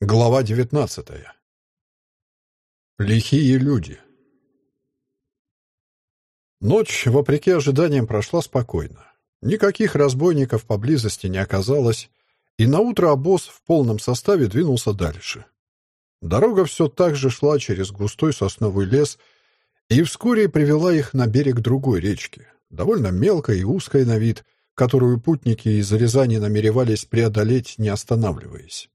Глава девятнадцатая. Лихие люди. Ночь, вопреки ожиданиям, прошла спокойно. Никаких разбойников поблизости не оказалось, и наутро обоз в полном составе двинулся дальше. Дорога все так же шла через густой сосновый лес и вскоре привела их на берег другой речки, довольно мелкой и узкой на вид, которую путники из Рязани намеревались преодолеть, не останавливаясь.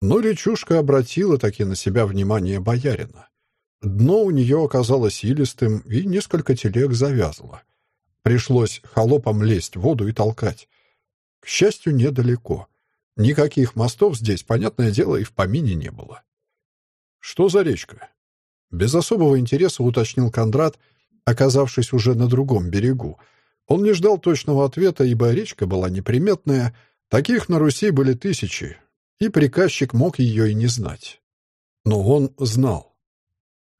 Но речушка обратила таки на себя внимание боярина. Дно у нее оказалось илистым, и несколько телег завязло. Пришлось холопам лезть в воду и толкать. К счастью, недалеко. Никаких мостов здесь, понятное дело, и в помине не было. «Что за речка?» Без особого интереса уточнил Кондрат, оказавшись уже на другом берегу. Он не ждал точного ответа, ибо речка была неприметная. Таких на Руси были тысячи, и приказчик мог ее и не знать. Но он знал.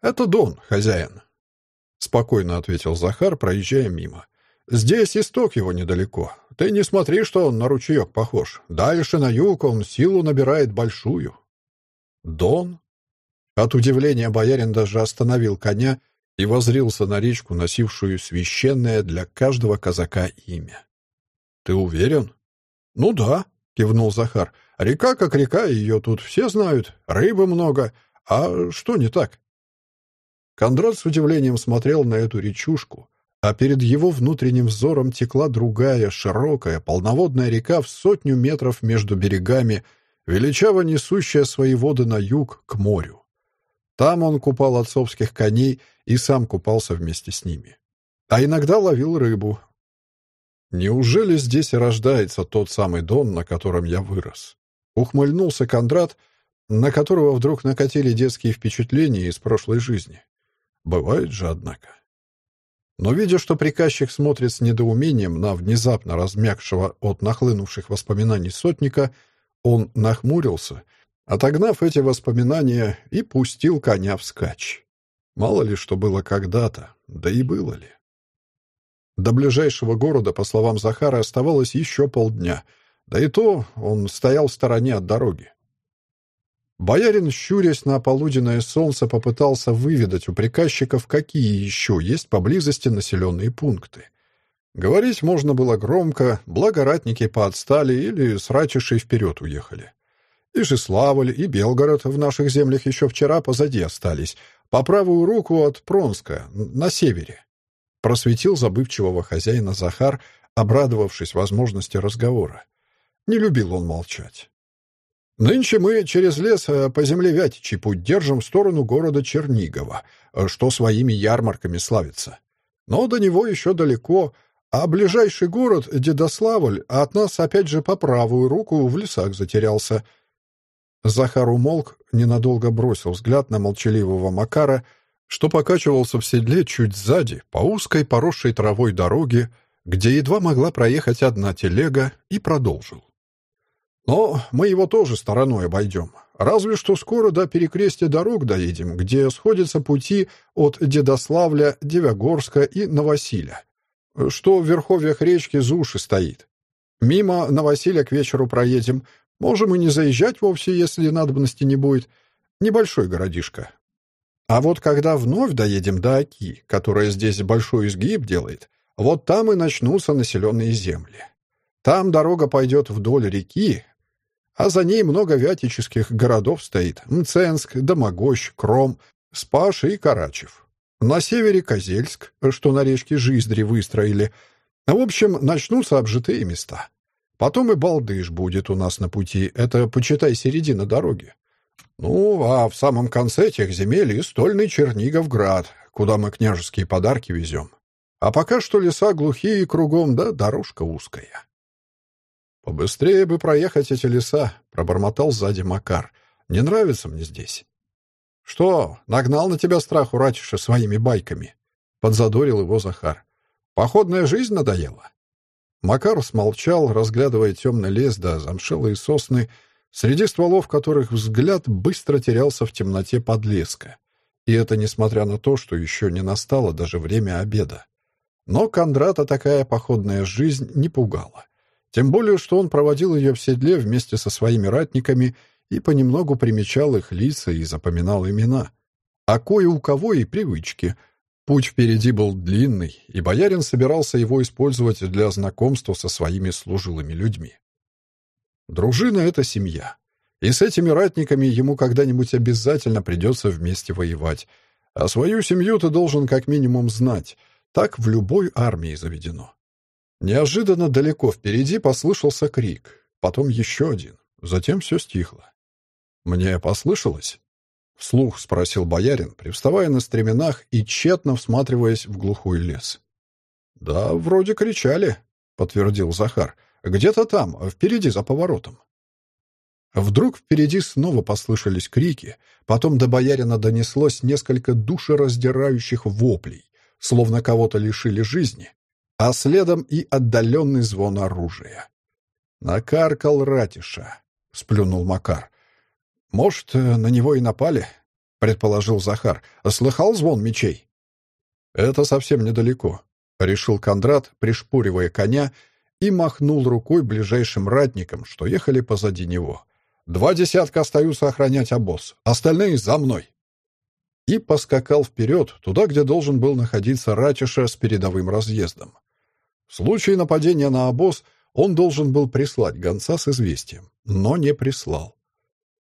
«Это Дон, хозяин», — спокойно ответил Захар, проезжая мимо. «Здесь исток его недалеко. Ты не смотри, что он на ручеек похож. Дальше на юг он силу набирает большую». «Дон?» От удивления боярин даже остановил коня и возрился на речку, носившую священное для каждого казака имя. «Ты уверен?» «Ну да», — кивнул Захар. «Река как река, ее тут все знают. Рыбы много. А что не так?» Кондрат с удивлением смотрел на эту речушку, а перед его внутренним взором текла другая, широкая, полноводная река в сотню метров между берегами, величаво несущая свои воды на юг, к морю. Там он купал отцовских коней и сам купался вместе с ними. А иногда ловил рыбу, Неужели здесь рождается тот самый дом, на котором я вырос? Ухмыльнулся Кондрат, на которого вдруг накатили детские впечатления из прошлой жизни. Бывает же, однако. Но видя, что приказчик смотрит с недоумением на внезапно размягшего от нахлынувших воспоминаний сотника, он нахмурился, отогнав эти воспоминания и пустил коня вскачь. Мало ли что было когда-то, да и было ли. До ближайшего города, по словам Захара, оставалось еще полдня. Да и то он стоял в стороне от дороги. Боярин, щурясь на полуденное солнце, попытался выведать у приказчиков, какие еще есть поблизости населенные пункты. Говорить можно было громко, благо ратники поотстали или с ратишей вперед уехали. И Жеславль, и Белгород в наших землях еще вчера позади остались, по правую руку от Пронска, на севере просветил забывчивого хозяина Захар, обрадовавшись возможности разговора. Не любил он молчать. «Нынче мы через лес э, по земле Вятичи путь держим в сторону города Чернигова, э, что своими ярмарками славится. Но до него еще далеко, а ближайший город, Дедославль, от нас опять же по правую руку в лесах затерялся». Захар умолк, ненадолго бросил взгляд на молчаливого Макара — что покачивался в седле чуть сзади, по узкой поросшей травой дороге, где едва могла проехать одна телега, и продолжил. «Но мы его тоже стороной обойдем. Разве что скоро до перекрестия дорог доедем, где сходятся пути от Дедославля, Девягорска и Новосиля, что в верховьях речки Зуши стоит. Мимо Новосиля к вечеру проедем. Можем и не заезжать вовсе, если надобности не будет. Небольшой городишко, а вот когда вновь доедем до Оки, которая здесь большой изгиб делает, вот там и начнутся населенные земли. Там дорога пойдет вдоль реки, а за ней много вятических городов стоит. Мценск, Домогощ, Кром, Спаш и Карачев. На севере Козельск, что на речке Жиздри выстроили. В общем, начнутся обжитые места. Потом и Балдыш будет у нас на пути. Это, почитай, середина дороги. Ну, а в самом конце тех земель и стольный Черниговград, куда мы княжеские подарки везем. А пока что леса глухие кругом, да дорожка узкая. «Побыстрее бы проехать эти леса», — пробормотал сзади Макар. «Не нравится мне здесь». «Что, нагнал на тебя страх у Ратиша своими байками?» — подзадорил его Захар. «Походная жизнь надоела?» Макар смолчал, разглядывая темный лес да замшелые сосны, среди стволов которых взгляд быстро терялся в темноте подлеска. И это несмотря на то, что еще не настало даже время обеда. Но Кондрата такая походная жизнь не пугала. Тем более, что он проводил ее в седле вместе со своими ратниками и понемногу примечал их лица и запоминал имена. А кое у кого и привычки. Путь впереди был длинный, и боярин собирался его использовать для знакомства со своими служилыми людьми. Дружина — это семья. И с этими ратниками ему когда-нибудь обязательно придется вместе воевать. А свою семью ты должен как минимум знать. Так в любой армии заведено. Неожиданно далеко впереди послышался крик, потом еще один, затем все стихло. «Мне послышалось?» — вслух спросил боярин, привставая на стременах и тщетно всматриваясь в глухой лес. «Да, вроде кричали», — подтвердил Захар. «Где-то там, впереди, за поворотом». Вдруг впереди снова послышались крики, потом до боярина донеслось несколько душераздирающих воплей, словно кого-то лишили жизни, а следом и отдаленный звон оружия. «Накаркал Ратиша», — сплюнул Макар. «Может, на него и напали?» — предположил Захар. «Слыхал звон мечей?» «Это совсем недалеко», — решил Кондрат, пришпуривая коня, и махнул рукой ближайшим ратникам, что ехали позади него. «Два десятка остаются охранять обоз, остальные за мной!» И поскакал вперед, туда, где должен был находиться Ратиша с передовым разъездом. В случае нападения на обоз он должен был прислать гонца с известием, но не прислал.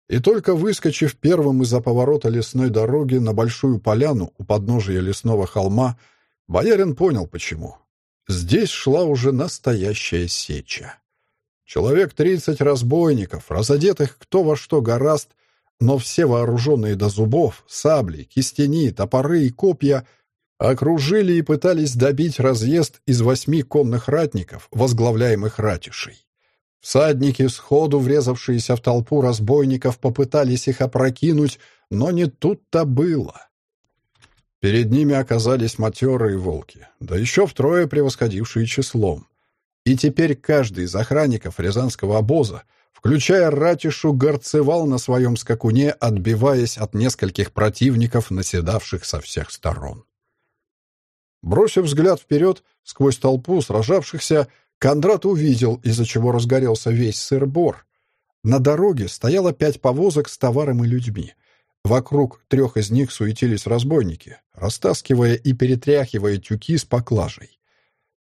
И только выскочив первым из-за поворота лесной дороги на большую поляну у подножия лесного холма, боярин понял, почему. Здесь шла уже настоящая сеча. Человек тридцать разбойников, разодетых кто во что гораст, но все вооруженные до зубов, сабли, кистени, топоры и копья — окружили и пытались добить разъезд из восьми конных ратников, возглавляемых ратишей. Всадники, сходу врезавшиеся в толпу разбойников, попытались их опрокинуть, но не тут-то было. Перед ними оказались матерые волки, да еще втрое превосходившие числом. И теперь каждый из охранников Рязанского обоза, включая ратишу, горцевал на своем скакуне, отбиваясь от нескольких противников, наседавших со всех сторон. Бросив взгляд вперед, сквозь толпу сражавшихся, Кондрат увидел, из-за чего разгорелся весь сыр-бор. На дороге стояло пять повозок с товаром и людьми. Вокруг трех из них суетились разбойники, растаскивая и перетряхивая тюки с поклажей.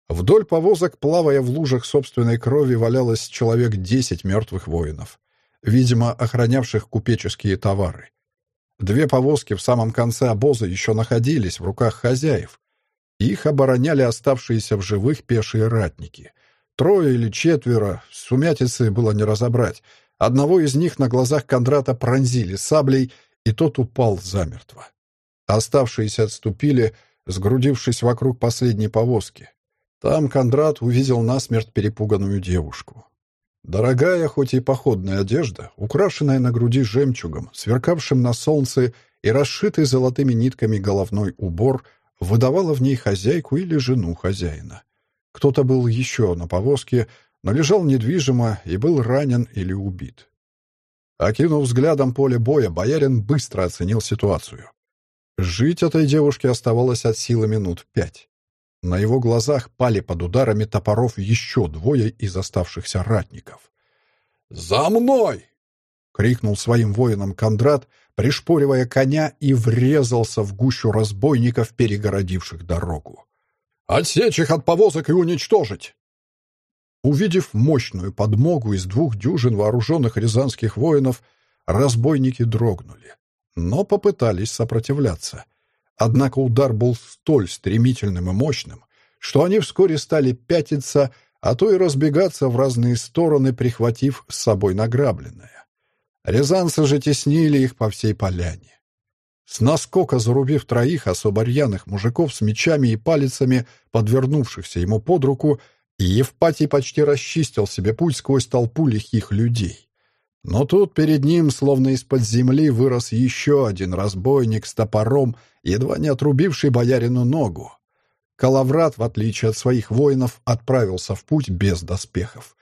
Вдоль повозок, плавая в лужах собственной крови, валялось человек десять мертвых воинов, видимо, охранявших купеческие товары. Две повозки в самом конце обоза еще находились в руках хозяев, их обороняли оставшиеся в живых пешие ратники. Трое или четверо, сумятицы было не разобрать. Одного из них на глазах Кондрата пронзили саблей, и тот упал замертво. Оставшиеся отступили, сгрудившись вокруг последней повозки. Там Кондрат увидел насмерть перепуганную девушку. Дорогая, хоть и походная одежда, украшенная на груди жемчугом, сверкавшим на солнце и расшитый золотыми нитками головной убор — выдавала в ней хозяйку или жену хозяина. Кто-то был еще на повозке, но лежал недвижимо и был ранен или убит. Окинув взглядом поле боя, боярин быстро оценил ситуацию. Жить этой девушке оставалось от силы минут пять. На его глазах пали под ударами топоров еще двое из оставшихся ратников. «За мной!» — крикнул своим воинам Кондрат, пришпоривая коня и врезался в гущу разбойников, перегородивших дорогу. «Отсечь их от повозок и уничтожить!» Увидев мощную подмогу из двух дюжин вооруженных рязанских воинов, разбойники дрогнули, но попытались сопротивляться. Однако удар был столь стремительным и мощным, что они вскоре стали пятиться, а то и разбегаться в разные стороны, прихватив с собой награбленное. Рязанцы же теснили их по всей поляне. С наскока зарубив троих особо рьяных мужиков с мечами и палицами, подвернувшихся ему под руку, Евпатий почти расчистил себе путь сквозь толпу лихих людей. Но тут перед ним, словно из-под земли, вырос еще один разбойник с топором, едва не отрубивший боярину ногу. Калаврат, в отличие от своих воинов, отправился в путь без доспехов.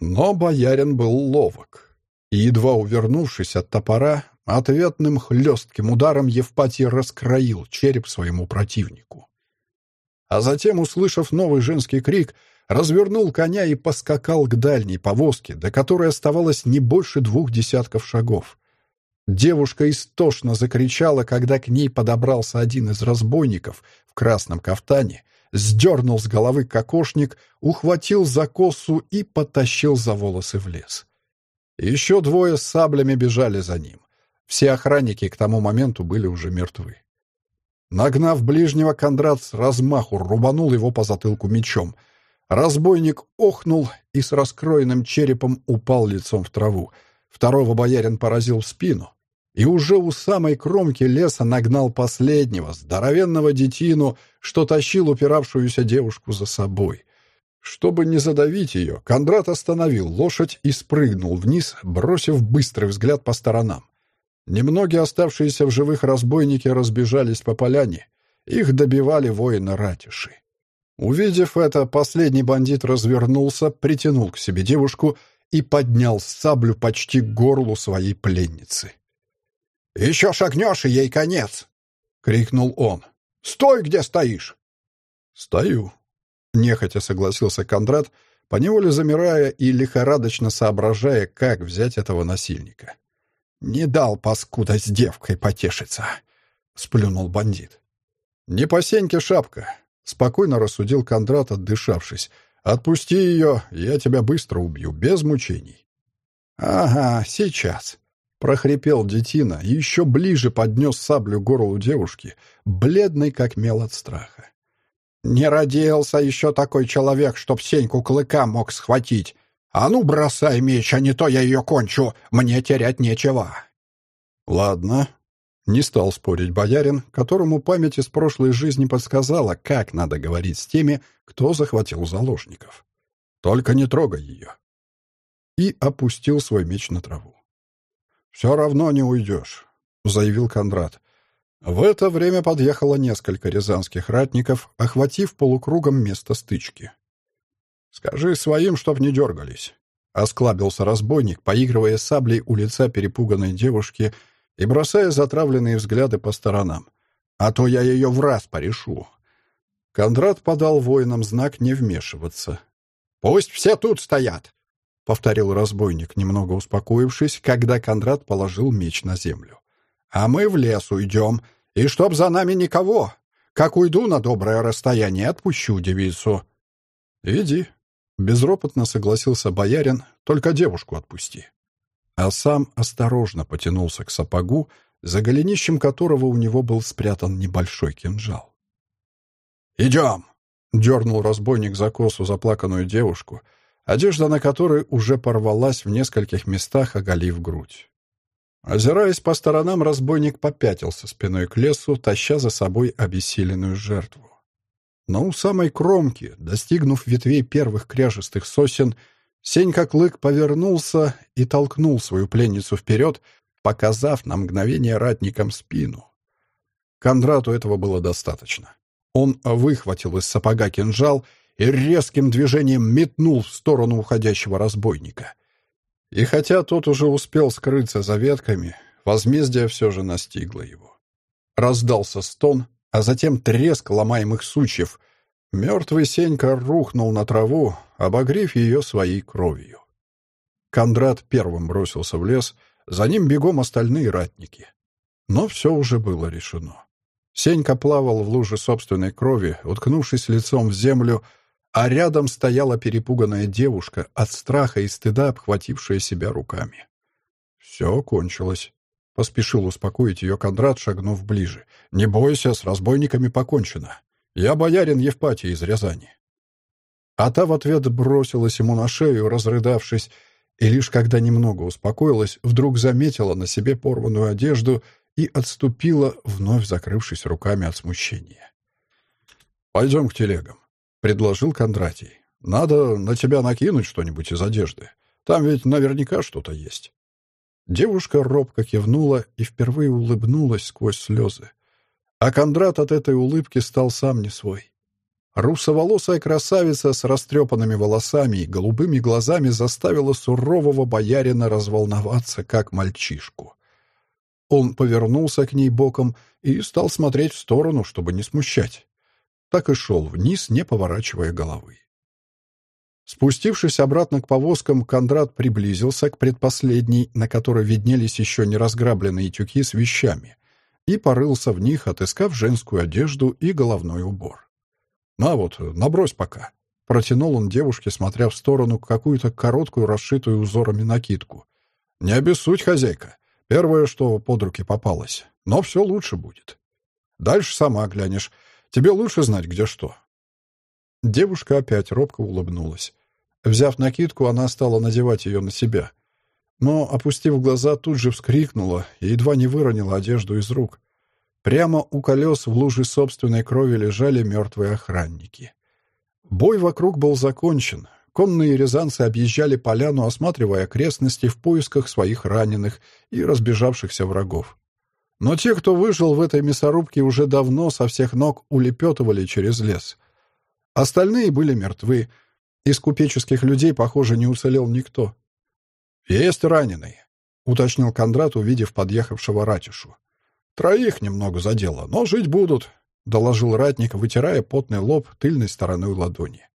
Но боярин был ловок. И, едва увернувшись от топора, ответным хлестким ударом Евпатий раскроил череп своему противнику. А затем, услышав новый женский крик, развернул коня и поскакал к дальней повозке, до которой оставалось не больше двух десятков шагов. Девушка истошно закричала, когда к ней подобрался один из разбойников в красном кафтане, сдернул с головы кокошник, ухватил за косу и потащил за волосы в лес. Еще двое с саблями бежали за ним. Все охранники к тому моменту были уже мертвы. Нагнав ближнего, Кондрат с размаху рубанул его по затылку мечом. Разбойник охнул и с раскроенным черепом упал лицом в траву. Второго боярин поразил в спину. И уже у самой кромки леса нагнал последнего, здоровенного детину, что тащил упиравшуюся девушку за собой. Чтобы не задавить ее, Кондрат остановил лошадь и спрыгнул вниз, бросив быстрый взгляд по сторонам. Немногие оставшиеся в живых разбойники разбежались по поляне. Их добивали воины ратиши. Увидев это, последний бандит развернулся, притянул к себе девушку и поднял саблю почти к горлу своей пленницы. «Еще шагнешь, и ей конец!» — крикнул он. «Стой, где стоишь!» «Стою», — нехотя согласился Кондрат, поневоле замирая и лихорадочно соображая, как взять этого насильника. «Не дал паскуда с девкой потешиться», — сплюнул бандит. «Не по сеньке шапка», — спокойно рассудил Кондрат, отдышавшись. «Отпусти ее, я тебя быстро убью, без мучений». «Ага, сейчас», — прохрипел детина, еще ближе поднес саблю горлу девушки, бледный как мел от страха. «Не родился еще такой человек, чтоб Сеньку клыка мог схватить. «А ну, бросай меч, а не то я ее кончу! Мне терять нечего!» «Ладно», — не стал спорить боярин, которому память из прошлой жизни подсказала, как надо говорить с теми, кто захватил заложников. «Только не трогай ее!» И опустил свой меч на траву. «Все равно не уйдешь», — заявил Кондрат. В это время подъехало несколько рязанских ратников, охватив полукругом место стычки. «Скажи своим, чтоб не дергались», — осклабился разбойник, поигрывая саблей у лица перепуганной девушки и бросая затравленные взгляды по сторонам. «А то я ее в раз порешу». Кондрат подал воинам знак не вмешиваться. «Пусть все тут стоят!» — повторил разбойник, немного успокоившись, когда Кондрат положил меч на землю. «А мы в лес уйдем, и чтоб за нами никого. Как уйду на доброе расстояние, отпущу девицу». «Иди», Безропотно согласился боярин, только девушку отпусти. А сам осторожно потянулся к сапогу, за голенищем которого у него был спрятан небольшой кинжал. «Идем!» — дернул разбойник за косу заплаканную девушку, одежда на которой уже порвалась в нескольких местах, оголив грудь. Озираясь по сторонам, разбойник попятился спиной к лесу, таща за собой обессиленную жертву. Но у самой кромки, достигнув ветвей первых кряжестых сосен, Сенька Клык повернулся и толкнул свою пленницу вперед, показав на мгновение ратникам спину. Кондрату этого было достаточно. Он выхватил из сапога кинжал и резким движением метнул в сторону уходящего разбойника. И хотя тот уже успел скрыться за ветками, возмездие все же настигло его. Раздался стон, а затем треск ломаемых сучьев. Мертвый Сенька рухнул на траву, обогрев ее своей кровью. Кондрат первым бросился в лес, за ним бегом остальные ратники. Но все уже было решено. Сенька плавал в луже собственной крови, уткнувшись лицом в землю, а рядом стояла перепуганная девушка, от страха и стыда обхватившая себя руками. Все кончилось. Поспешил успокоить ее Кондрат, шагнув ближе. «Не бойся, с разбойниками покончено. Я боярин Евпатий из Рязани». А та в ответ бросилась ему на шею, разрыдавшись, и лишь когда немного успокоилась, вдруг заметила на себе порванную одежду и отступила, вновь закрывшись руками от смущения. «Пойдем к телегам», — предложил Кондратий. «Надо на тебя накинуть что-нибудь из одежды. Там ведь наверняка что-то есть». Девушка робко кивнула и впервые улыбнулась сквозь слезы. А Кондрат от этой улыбки стал сам не свой. Русоволосая красавица с растрепанными волосами и голубыми глазами заставила сурового боярина разволноваться, как мальчишку. Он повернулся к ней боком и стал смотреть в сторону, чтобы не смущать. Так и шел вниз, не поворачивая головы. Спустившись обратно к повозкам, Кондрат приблизился к предпоследней, на которой виднелись еще не разграбленные тюки с вещами, и порылся в них, отыскав женскую одежду и головной убор. «На вот, набрось пока», — протянул он девушке, смотря в сторону какую-то короткую, расшитую узорами накидку. «Не обессудь, хозяйка. Первое, что под руки попалось. Но все лучше будет. Дальше сама глянешь. Тебе лучше знать, где что». Девушка опять робко улыбнулась. Взяв накидку, она стала надевать ее на себя. Но, опустив глаза, тут же вскрикнула и едва не выронила одежду из рук. Прямо у колес в луже собственной крови лежали мертвые охранники. Бой вокруг был закончен. Конные рязанцы объезжали поляну, осматривая окрестности в поисках своих раненых и разбежавшихся врагов. Но те, кто выжил в этой мясорубке, уже давно со всех ног улепетывали через лес. Остальные были мертвы. Из купеческих людей, похоже, не уцелел никто. «Есть раненый», — уточнил Кондрат, увидев подъехавшего ратишу. «Троих немного задело, но жить будут», — доложил ратник, вытирая потный лоб тыльной стороной ладони.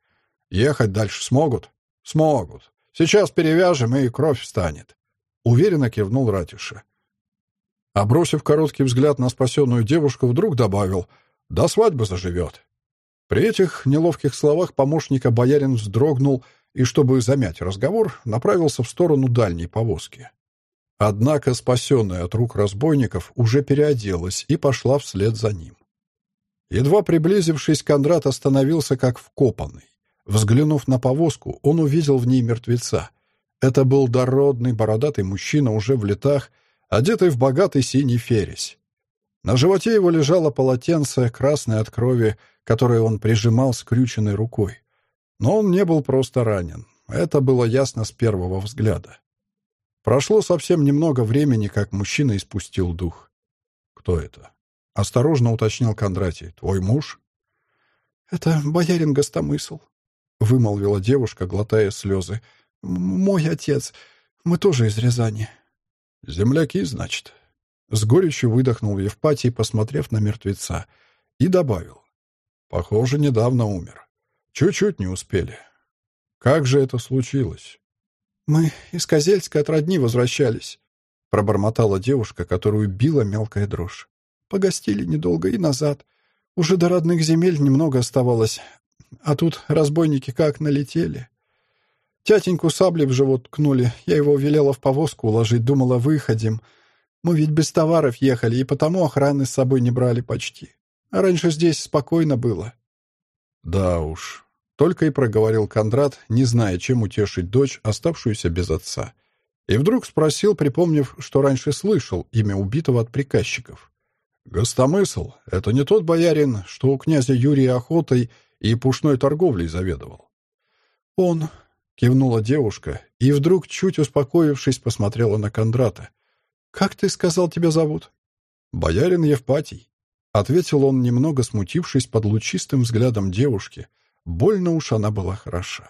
Ехать дальше смогут? Смогут. Сейчас перевяжем, и кровь встанет. Уверенно кивнул Ратиша. А бросив короткий взгляд на спасенную девушку, вдруг добавил «До свадьбы заживет». При этих неловких словах помощника боярин вздрогнул и, чтобы замять разговор, направился в сторону дальней повозки. Однако спасенная от рук разбойников уже переоделась и пошла вслед за ним. Едва приблизившись, Кондрат остановился как вкопанный. Взглянув на повозку, он увидел в ней мертвеца. Это был дородный, бородатый мужчина уже в летах, одетый в богатый синий фересь. На животе его лежало полотенце, красное от крови, которое он прижимал скрюченной рукой. Но он не был просто ранен. Это было ясно с первого взгляда. Прошло совсем немного времени, как мужчина испустил дух. «Кто это?» — осторожно уточнил Кондратий. «Твой муж?» «Это боярин Гостомысл», — вымолвила девушка, глотая слезы. «Мой отец. Мы тоже из Рязани». «Земляки, значит?» С горечью выдохнул Евпатий, посмотрев на мертвеца, и добавил. «Похоже, недавно умер. Чуть-чуть не успели. Как же это случилось?» «Мы из Козельска от родни возвращались», — пробормотала девушка, которую била мелкая дрожь. «Погостили недолго и назад. Уже до родных земель немного оставалось, а тут разбойники как налетели. Тятеньку сабли в живот ткнули. Я его велела в повозку уложить, думала, выходим. Мы ведь без товаров ехали, и потому охраны с собой не брали почти. А раньше здесь спокойно было. Да уж. Только и проговорил Кондрат, не зная, чем утешить дочь, оставшуюся без отца. И вдруг спросил, припомнив, что раньше слышал имя убитого от приказчиков. «Гостомысл — это не тот боярин, что у князя Юрия охотой и пушной торговлей заведовал. «Он», — кивнула девушка, и вдруг, чуть успокоившись, посмотрела на Кондрата. «Как ты сказал, тебя зовут?» «Боярин Евпатий», — ответил он, немного смутившись под лучистым взглядом девушки. Больно уж она была хороша.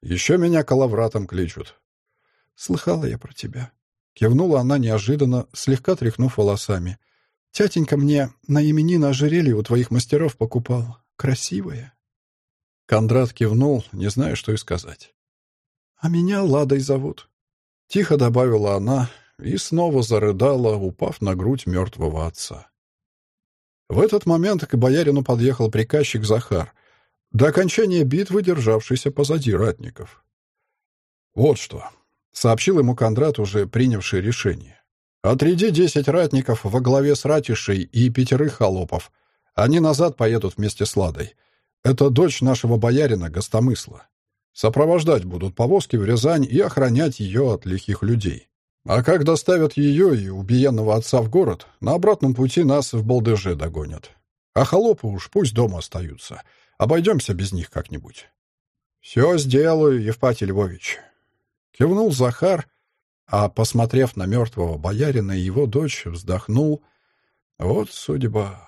«Еще меня калавратом кличут». «Слыхала я про тебя», — кивнула она неожиданно, слегка тряхнув волосами. «Тятенька мне на именины ожерелье у твоих мастеров покупал красивая». Кондрат кивнул, не зная, что и сказать. «А меня Ладой зовут», — тихо добавила она и снова зарыдала, упав на грудь мертвого отца. В этот момент к боярину подъехал приказчик Захар, до окончания битвы державшийся позади ратников. «Вот что», — сообщил ему Кондрат, уже принявший решение. «Отряди десять ратников во главе с ратишей и пятерых холопов. Они назад поедут вместе с Ладой. Это дочь нашего боярина Гостомысла. Сопровождать будут повозки в Рязань и охранять ее от лихих людей. А как доставят ее и убиенного отца в город, на обратном пути нас в Балдеже догонят. А холопы уж пусть дома остаются. Обойдемся без них как-нибудь. «Все сделаю, Евпатий Львович», — кивнул Захар, а, посмотрев на мертвого боярина и его дочь, вздохнул. «Вот судьба».